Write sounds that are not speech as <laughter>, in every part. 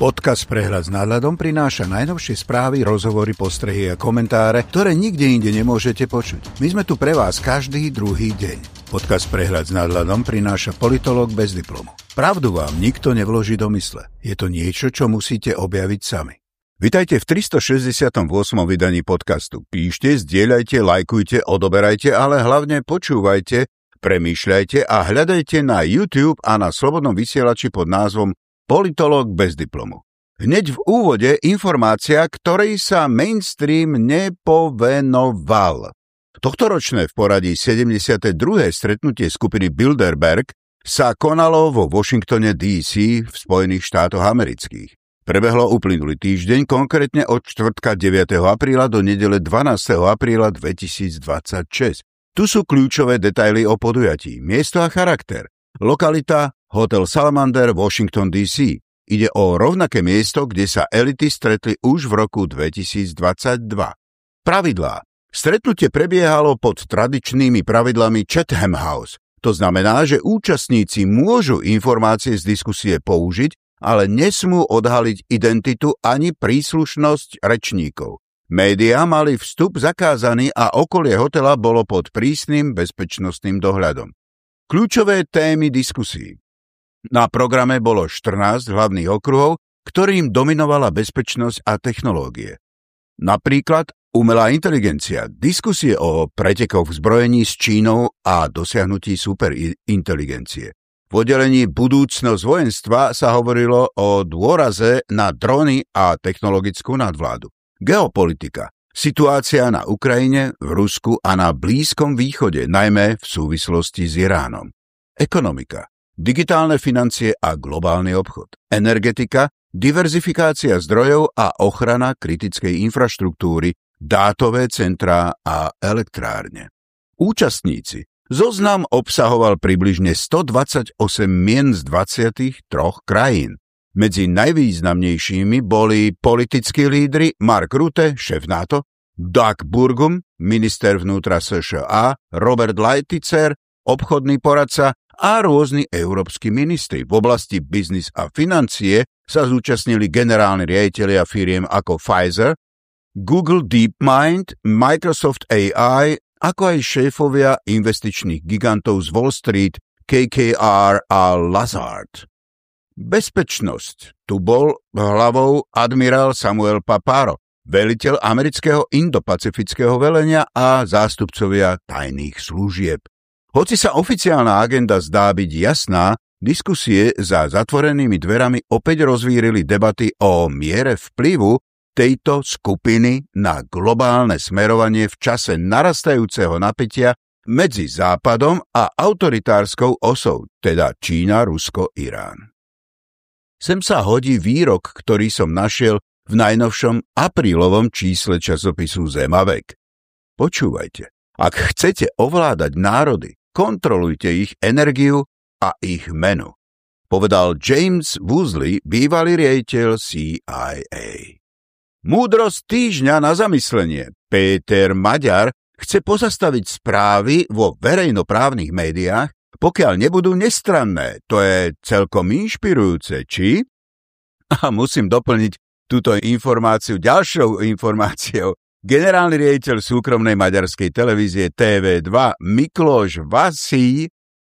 Podcast Prehľad s nadhľadom prináša najnovšie správy, rozhovory, postrehy a komentáre, ktoré nikde inde nemôžete počuť. My sme tu pre vás každý druhý deň. Podcast Prehľad s nadhľadom prináša politolog bez diplomu. Pravdu vám nikto nevloží do mysle. Je to niečo, čo musíte objaviť sami. Vitajte v 368. vydaní podcastu. Píšte, zdieľajte, lajkujte, odoberajte, ale hlavne počúvajte, premýšľajte a hľadajte na YouTube a na slobodnom vysielači pod názvom politolog bez diplomu. Hneď v úvode informácia, ktorej sa mainstream nepovenoval. Tohtoročné v poradí 72. stretnutie skupiny Bilderberg sa konalo vo Washingtone DC v Spojených štátoch amerických. Prebehlo uplynulý týždeň, konkrétne od čtvrtka 9. apríla do nedele 12. apríla 2026. Tu sú kľúčové detaily o podujatí, miesto a charakter. Lokalita Hotel Salamander, Washington DC. Ide o rovnaké miesto, kde sa elity stretli už v roku 2022. Pravidlá. Stretnutie prebiehalo pod tradičnými pravidlami Chatham House. To znamená, že účastníci môžu informácie z diskusie použiť, ale nesmú odhaliť identitu ani príslušnosť rečníkov. Média mali vstup zakázaný a okolie hotela bolo pod prísnym bezpečnostným dohľadom. Kľúčové témy diskusí. Na programe bolo 14 hlavných okruhov, ktorým dominovala bezpečnosť a technológie. Napríklad umelá inteligencia, diskusie o pretekoch v zbrojení s Čínou a dosiahnutí superinteligencie. V oddelení budúcnosť vojenstva sa hovorilo o dôraze na drony a technologickú nadvládu. Geopolitika, situácia na Ukrajine, v Rusku a na Blízkom východe, najmä v súvislosti s Iránom. Ekonomika, digitálne financie a globálny obchod, energetika, diverzifikácia zdrojov a ochrana kritickej infraštruktúry, dátové centrá a elektrárne. Účastníci. Zoznam obsahoval približne 128 mien z 23 krajín. Medzi najvýznamnejšími boli politickí lídry Mark Rutte, šéf NATO, Doug Burgum, minister vnútra США, Robert Lighthizer, obchodný poradca a rôzni európsky ministri. V oblasti biznis a financie sa zúčastnili generálni riaditeľia firiem ako Pfizer, Google DeepMind, Microsoft AI, ako aj šéfovia investičných gigantov z Wall Street, KKR a Lazard. Bezpečnosť. Tu bol hlavou admirál Samuel Paparo, veliteľ amerického indopacifického velenia a zástupcovia tajných služieb. Hoci sa oficiálna agenda zdá byť jasná, diskusie za zatvorenými dverami opäť rozvírili debaty o miere vplyvu tejto skupiny na globálne smerovanie v čase narastajúceho napätia medzi Západom a autoritárskou osou, teda Čína, Rusko, Irán. Sem sa hodí výrok, ktorý som našiel v najnovšom aprílovom čísle časopisu Zemavek. Počúvajte, ak chcete ovládať národy, kontrolujte ich energiu a ich menu, povedal James Woosley, bývalý riaditeľ CIA. Múdrosť týždňa na zamyslenie. Peter Maďar chce pozastaviť správy vo verejnoprávnych médiách, pokiaľ nebudú nestranné. To je celkom inšpirujúce, či? <laughs> A musím doplniť túto informáciu ďalšou informáciou. Generálny riaditeľ súkromnej maďarskej televízie TV2 Mikloš Vasí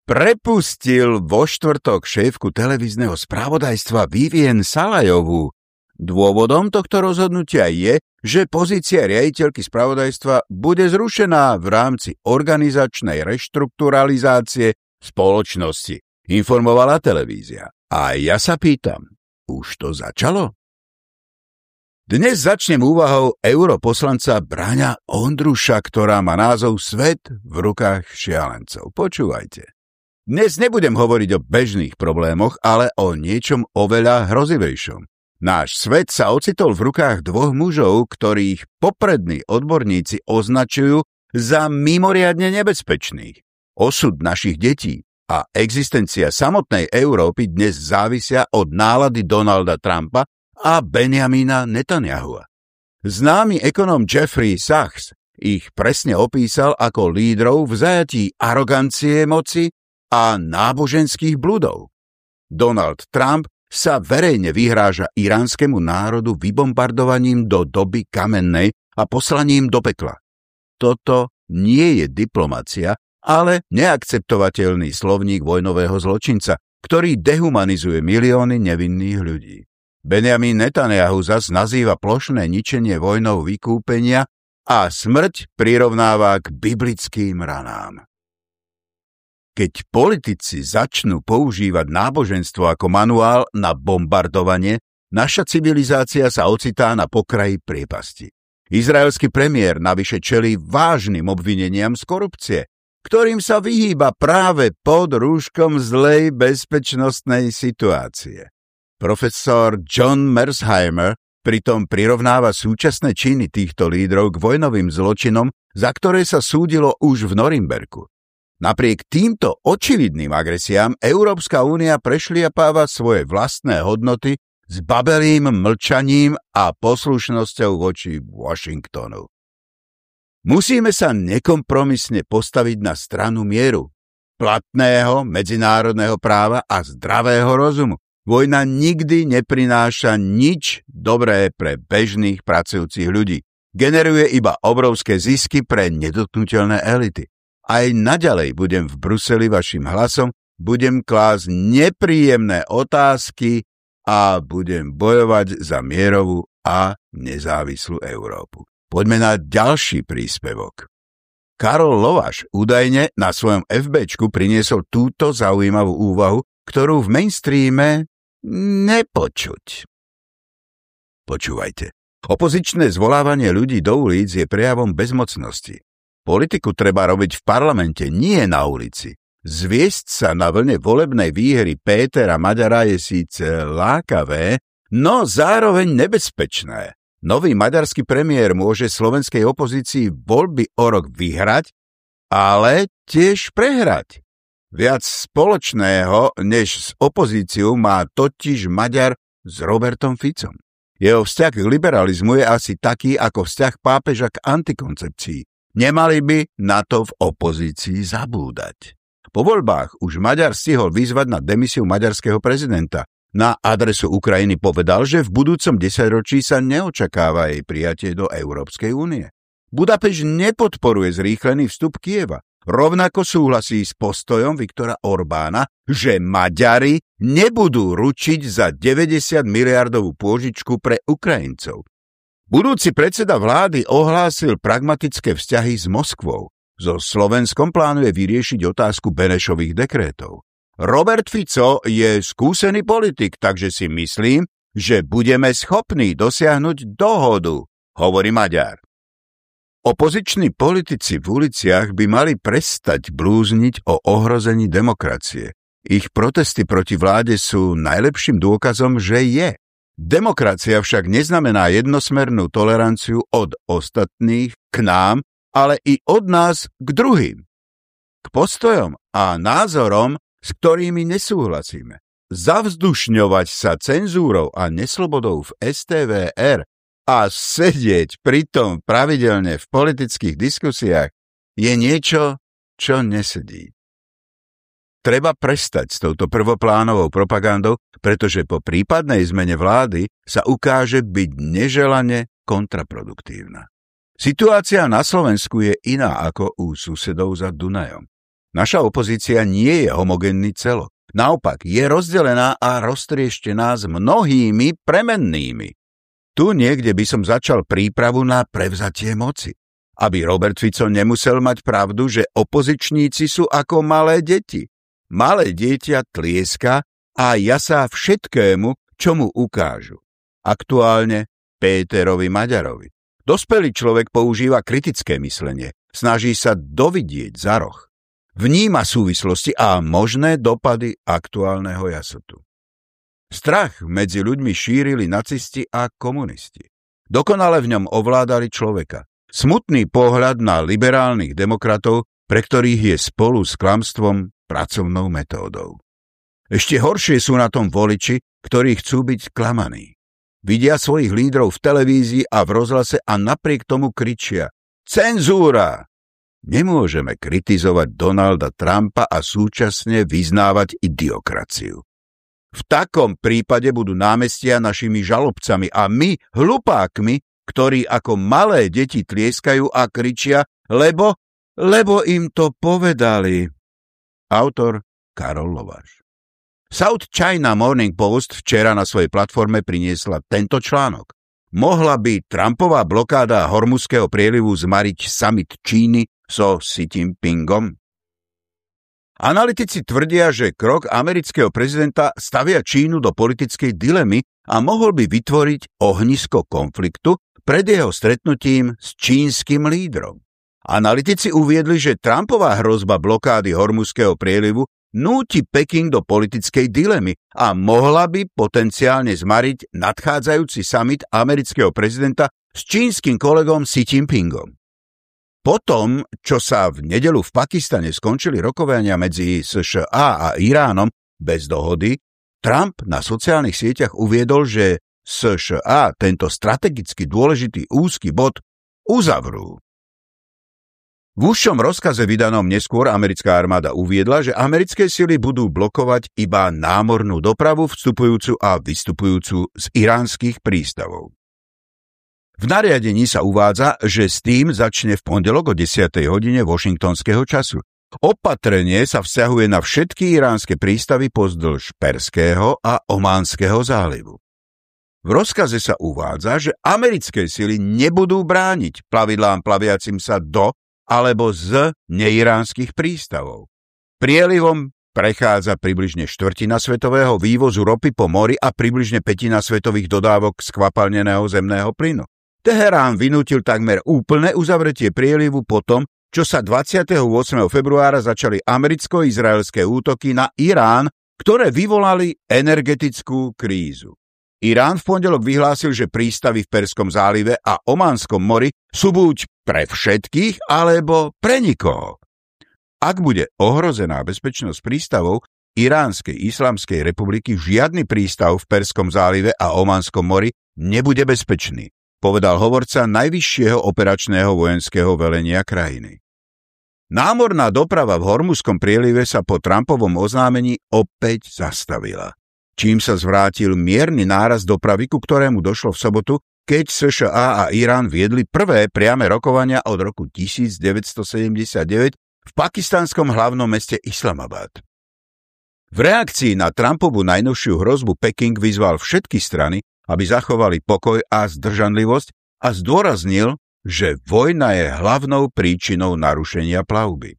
prepustil vo štvrtok šéfku televízneho spravodajstva Vivien Salajovú. Dôvodom tohto rozhodnutia je, že pozícia riaditeľky spravodajstva bude zrušená v rámci organizačnej reštrukturalizácie spoločnosti, informovala televízia. A ja sa pýtam, už to začalo? Dnes začnem úvahou europoslanca Braňa Ondruša, ktorá má názov Svet v rukách šialencov. Počúvajte. Dnes nebudem hovoriť o bežných problémoch, ale o niečom oveľa hrozivejšom. Náš svet sa ocitol v rukách dvoch mužov, ktorých poprední odborníci označujú za mimoriadne nebezpečných. Osud našich detí a existencia samotnej Európy dnes závisia od nálady Donalda Trumpa a Benjamina Netanyahua. Známy ekonom Jeffrey Sachs ich presne opísal ako lídrov v zajatí arogancie moci a náboženských bludov. Donald Trump sa verejne vyhráža iránskemu národu vybombardovaním do doby kamennej a poslaním do pekla. Toto nie je diplomacia, ale neakceptovateľný slovník vojnového zločinca, ktorý dehumanizuje milióny nevinných ľudí. Benjamin Netanyahu zas nazýva plošné ničenie vojnou vykúpenia a smrť prirovnáva k biblickým ranám. Keď politici začnú používať náboženstvo ako manuál na bombardovanie, naša civilizácia sa ocitá na pokraji priepasti. Izraelský premiér navyše čelí vážnym obvineniam z korupcie, ktorým sa vyhýba práve pod rúškom zlej bezpečnostnej situácie. Profesor John Mersheimer pritom prirovnáva súčasné činy týchto lídrov k vojnovým zločinom, za ktoré sa súdilo už v Norimberku. Napriek týmto očividným agresiám Európska únia prešliapáva svoje vlastné hodnoty s babelým mlčaním a poslušnosťou voči Washingtonu. Musíme sa nekompromisne postaviť na stranu mieru, platného medzinárodného práva a zdravého rozumu, Vojna nikdy neprináša nič dobré pre bežných pracujúcich ľudí. Generuje iba obrovské zisky pre nedotknutelné elity. Aj naďalej budem v Bruseli vašim hlasom, budem klásť nepríjemné otázky a budem bojovať za mierovú a nezávislú Európu. Poďme na ďalší príspevok. Karol Lovaš údajne na svojom FBčku priniesol túto zaujímavú úvahu, ktorú v mainstreame nepočuť. Počúvajte. Opozičné zvolávanie ľudí do ulic je prejavom bezmocnosti. Politiku treba robiť v parlamente, nie na ulici. Zviesť sa na vlne volebnej výhry Pétera Maďara je síce lákavé, no zároveň nebezpečné. Nový maďarský premiér môže slovenskej opozícii voľby o rok vyhrať, ale tiež prehrať. Viac spoločného než s opozíciou má totiž Maďar s Robertom Ficom. Jeho vzťah k liberalizmu je asi taký ako vzťah pápeža k antikoncepcii. Nemali by na to v opozícii zabúdať. Po voľbách už Maďar stihol vyzvať na demisiu maďarského prezidenta. Na adresu Ukrajiny povedal, že v budúcom desaťročí sa neočakáva jej prijatie do Európskej únie. Budapeš nepodporuje zrýchlený vstup Kieva. Rovnako súhlasí s postojom Viktora Orbána, že Maďari nebudú ručiť za 90 miliardovú pôžičku pre Ukrajincov. Budúci predseda vlády ohlásil pragmatické vzťahy s Moskvou. So Slovenskom plánuje vyriešiť otázku Benešových dekrétov. Robert Fico je skúsený politik, takže si myslím, že budeme schopní dosiahnuť dohodu, hovorí Maďar. Opoziční politici v uliciach by mali prestať blúzniť o ohrození demokracie. Ich protesty proti vláde sú najlepším dôkazom, že je. Demokracia však neznamená jednosmernú toleranciu od ostatných k nám, ale i od nás k druhým. K postojom a názorom, s ktorými nesúhlasíme. Zavzdušňovať sa cenzúrou a neslobodou v STVR a sedieť pritom pravidelne v politických diskusiách je niečo, čo nesedí. Treba prestať s touto prvoplánovou propagandou, pretože po prípadnej zmene vlády sa ukáže byť neželane kontraproduktívna. Situácia na Slovensku je iná ako u susedov za Dunajom. Naša opozícia nie je homogénny celok. Naopak, je rozdelená a roztrieštená s mnohými premennými. Tu niekde by som začal prípravu na prevzatie moci. Aby Robert Fico nemusel mať pravdu, že opozičníci sú ako malé deti. Malé dieťa tlieska a jasá všetkému, čo mu ukážu. Aktuálne Péterovi Maďarovi. Dospelý človek používa kritické myslenie, snaží sa dovidieť za roh. Vníma súvislosti a možné dopady aktuálneho jasotu. Strach medzi ľuďmi šírili nacisti a komunisti. Dokonale v ňom ovládali človeka. Smutný pohľad na liberálnych demokratov, pre ktorých je spolu s klamstvom pracovnou metódou. Ešte horšie sú na tom voliči, ktorí chcú byť klamaní. Vidia svojich lídrov v televízii a v rozhlase a napriek tomu kričia Cenzúra! Nemôžeme kritizovať Donalda Trumpa a súčasne vyznávať idiokraciu. V takom prípade budú námestia našimi žalobcami a my hlupákmi, ktorí ako malé deti tlieskajú a kričia, lebo, lebo im to povedali. Autor Karol Lováš. South China Morning Post včera na svojej platforme priniesla tento článok. Mohla by Trumpová blokáda Hormuzského prielivu zmariť summit Číny so Xi Jinpingom? Analytici tvrdia, že krok amerického prezidenta stavia Čínu do politickej dilemy a mohol by vytvoriť ohnisko konfliktu pred jeho stretnutím s čínskym lídrom. Analytici uviedli, že Trumpová hrozba blokády Hormuzského prielivu núti Peking do politickej dilemy a mohla by potenciálne zmariť nadchádzajúci summit amerického prezidenta s čínskym kolegom Xi Jinpingom. Potom, čo sa v nedelu v Pakistane skončili rokovania medzi США a Iránom bez dohody, Trump na sociálnych sieťach uviedol, že США tento strategicky dôležitý úzky bod uzavrú. V užšom rozkaze vydanom neskôr americká armáda uviedla, že americké sily budú blokovať iba námornú dopravu vstupujúcu a vystupujúcu z iránskych prístavov. V nariadení sa uvádza, že s tým začne v pondelok o 10. hodine washingtonského času. Opatrenie sa vzťahuje na všetky iránske prístavy pozdĺž Perského a Ománskeho zálivu. V rozkaze sa uvádza, že americké sily nebudú brániť plavidlám plaviacim sa do alebo z neiránskych prístavov. Prielivom prechádza približne štvrtina svetového vývozu ropy po mori a približne petina svetových dodávok skvapalneného zemného plynu. Teherán vynútil takmer úplné uzavretie prielivu potom, čo sa 28. februára začali americko-izraelské útoky na Irán, ktoré vyvolali energetickú krízu. Irán v pondelok vyhlásil, že prístavy v Perskom zálive a Ománskom mori sú buď pre všetkých, alebo pre nikoho. Ak bude ohrozená bezpečnosť prístavov Iránskej islamskej republiky, žiadny prístav v Perskom zálive a Ománskom mori nebude bezpečný povedal hovorca najvyššieho operačného vojenského velenia krajiny. Námorná doprava v Hormuzskom prielive sa po Trumpovom oznámení opäť zastavila, čím sa zvrátil mierny náraz dopravy, ku ktorému došlo v sobotu, keď США a Irán viedli prvé priame rokovania od roku 1979 v pakistanskom hlavnom meste Islamabad. V reakcii na Trumpovú najnovšiu hrozbu Peking vyzval všetky strany, aby zachovali pokoj a zdržanlivosť a zdôraznil, že vojna je hlavnou príčinou narušenia plavby.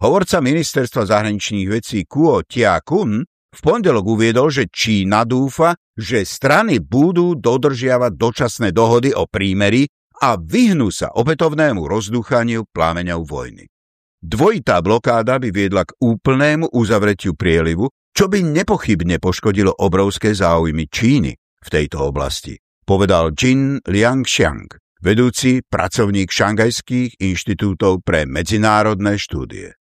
Hovorca ministerstva zahraničných vecí Kuo Tia Kun v pondelok uviedol, že Čína dúfa, že strany budú dodržiavať dočasné dohody o prímeri a vyhnú sa opätovnému rozdúchaniu plámeňov vojny. Dvojitá blokáda by viedla k úplnému uzavretiu prielivu, čo by nepochybne poškodilo obrovské záujmy Číny v tejto oblasti, povedal Jin Liangxiang, vedúci pracovník Šangajských inštitútov pre medzinárodné štúdie.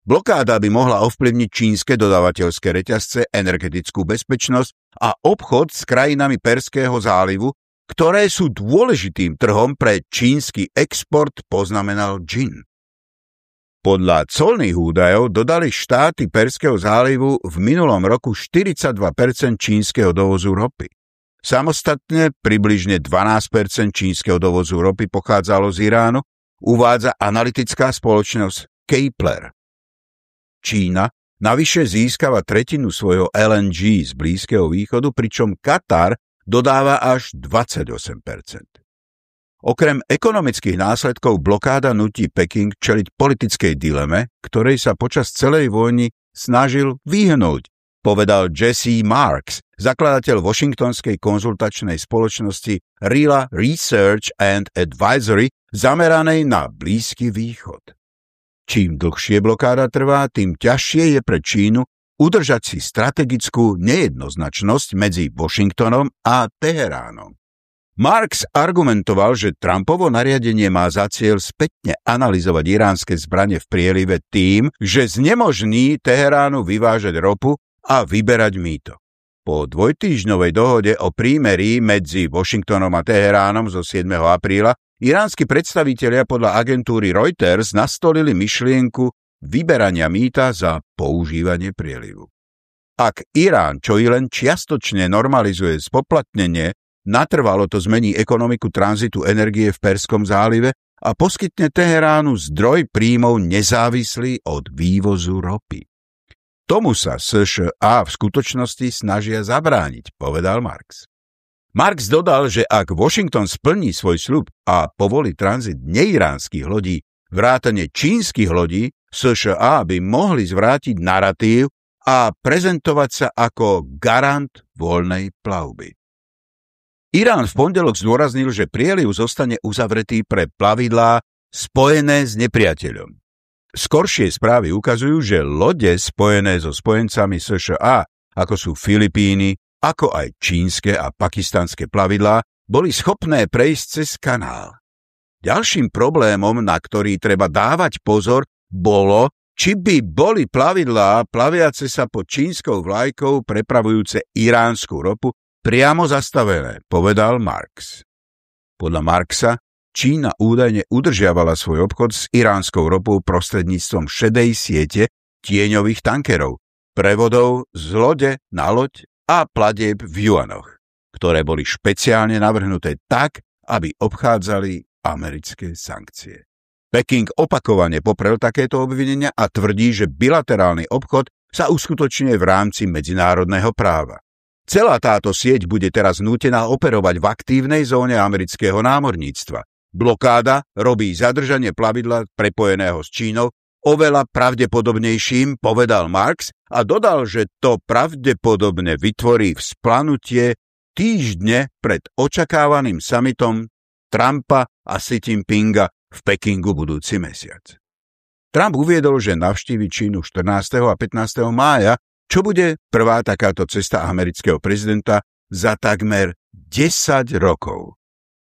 Blokáda by mohla ovplyvniť čínske dodávateľské reťazce, energetickú bezpečnosť a obchod s krajinami Perského zálivu, ktoré sú dôležitým trhom pre čínsky export, poznamenal Jin. Podľa colných údajov dodali štáty Perského zálivu v minulom roku 42% čínskeho dovozu ropy. Samostatne približne 12% čínskeho dovozu ropy pochádzalo z Iránu, uvádza analytická spoločnosť Kepler. Čína navyše získava tretinu svojho LNG z Blízkeho východu, pričom Katar dodáva až 28%. Okrem ekonomických následkov blokáda nutí Peking čeliť politickej dileme, ktorej sa počas celej vojny snažil vyhnúť povedal Jesse Marks, zakladateľ washingtonskej konzultačnej spoločnosti RILA Research and Advisory zameranej na Blízky východ. Čím dlhšie blokáda trvá, tým ťažšie je pre Čínu udržať si strategickú nejednoznačnosť medzi Washingtonom a Teheránom. Marx argumentoval, že Trumpovo nariadenie má za cieľ spätne analyzovať iránske zbranie v prielive tým, že znemožní Teheránu vyvážať ropu a vyberať mýto. Po dvojtýždňovej dohode o prímerí medzi Washingtonom a Teheránom zo 7. apríla iránsky predstavitelia podľa agentúry Reuters nastolili myšlienku vyberania mýta za používanie prielivu. ak Irán, čo i len čiastočne normalizuje spoplatnenie, natrvalo to zmení ekonomiku tranzitu energie v Perskom zálive a poskytne Teheránu zdroj príjmov nezávislý od vývozu ropy. Tomu sa SŠA v skutočnosti snažia zabrániť, povedal Marx. Marx dodal, že ak Washington splní svoj slub a povolí tranzit neiránskych lodí, vrátane čínskych lodí, SŠA by mohli zvrátiť narratív a prezentovať sa ako garant voľnej plavby. Irán v pondelok zdôraznil, že prieliv zostane uzavretý pre plavidlá spojené s nepriateľom. Skoršie správy ukazujú, že lode spojené so spojencami SŠA, ako sú Filipíny, ako aj čínske a pakistanské plavidlá, boli schopné prejsť cez kanál. Ďalším problémom, na ktorý treba dávať pozor, bolo, či by boli plavidlá plaviace sa pod čínskou vlajkou prepravujúce iránsku ropu priamo zastavené, povedal Marx. Podľa Marxa Čína údajne udržiavala svoj obchod s iránskou ropou prostredníctvom šedej siete tieňových tankerov, prevodov z lode na loď a platieb v juanoch, ktoré boli špeciálne navrhnuté tak, aby obchádzali americké sankcie. Peking opakovane poprel takéto obvinenia a tvrdí, že bilaterálny obchod sa uskutočňuje v rámci medzinárodného práva. Celá táto sieť bude teraz nútená operovať v aktívnej zóne amerického námorníctva. Blokáda robí zadržanie plavidla prepojeného s Čínou oveľa pravdepodobnejším, povedal Marx a dodal, že to pravdepodobne vytvorí vzplanutie týždne pred očakávaným samitom Trumpa a Xi Jinpinga v Pekingu budúci mesiac. Trump uviedol, že navštívi Čínu 14. a 15. mája čo bude prvá takáto cesta amerického prezidenta za takmer 10 rokov?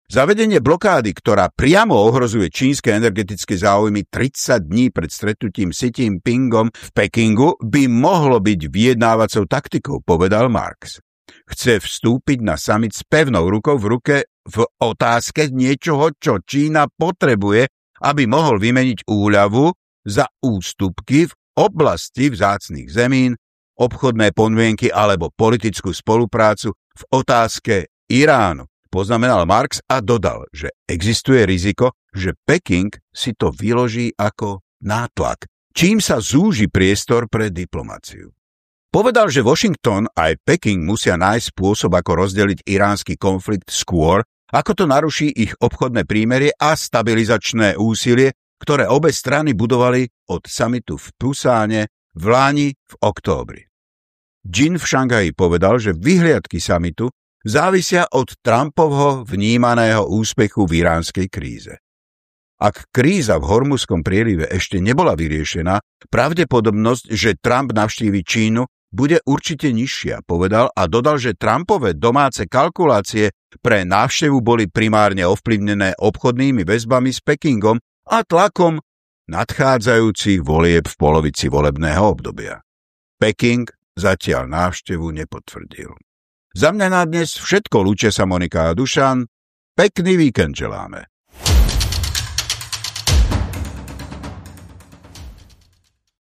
Zavedenie blokády, ktorá priamo ohrozuje čínske energetické záujmy 30 dní pred stretnutím Xi Jinpingom v Pekingu, by mohlo byť vyjednávacou taktikou, povedal Marx. Chce vstúpiť na summit s pevnou rukou v ruke v otázke niečoho, čo Čína potrebuje, aby mohol vymeniť úľavu za ústupky v oblasti vzácných zemín obchodné podmienky alebo politickú spoluprácu v otázke Iránu. Poznamenal Marx a dodal, že existuje riziko, že Peking si to vyloží ako nátlak, čím sa zúži priestor pre diplomáciu. Povedal, že Washington aj Peking musia nájsť spôsob, ako rozdeliť iránsky konflikt skôr, ako to naruší ich obchodné prímerie a stabilizačné úsilie, ktoré obe strany budovali od samitu v Pusáne v Láni v októbri. Jin v Šangaji povedal, že vyhliadky samitu závisia od Trumpovho vnímaného úspechu v iránskej kríze. Ak kríza v Hormuzskom prielive ešte nebola vyriešená, pravdepodobnosť, že Trump navštívi Čínu, bude určite nižšia, povedal a dodal, že Trumpové domáce kalkulácie pre návštevu boli primárne ovplyvnené obchodnými väzbami s Pekingom a tlakom nadchádzajúcich volieb v polovici volebného obdobia. Peking zatiaľ návštevu nepotvrdil. Za mňa na dnes všetko, luče sa Monika a Dušan. Pekný víkend želáme.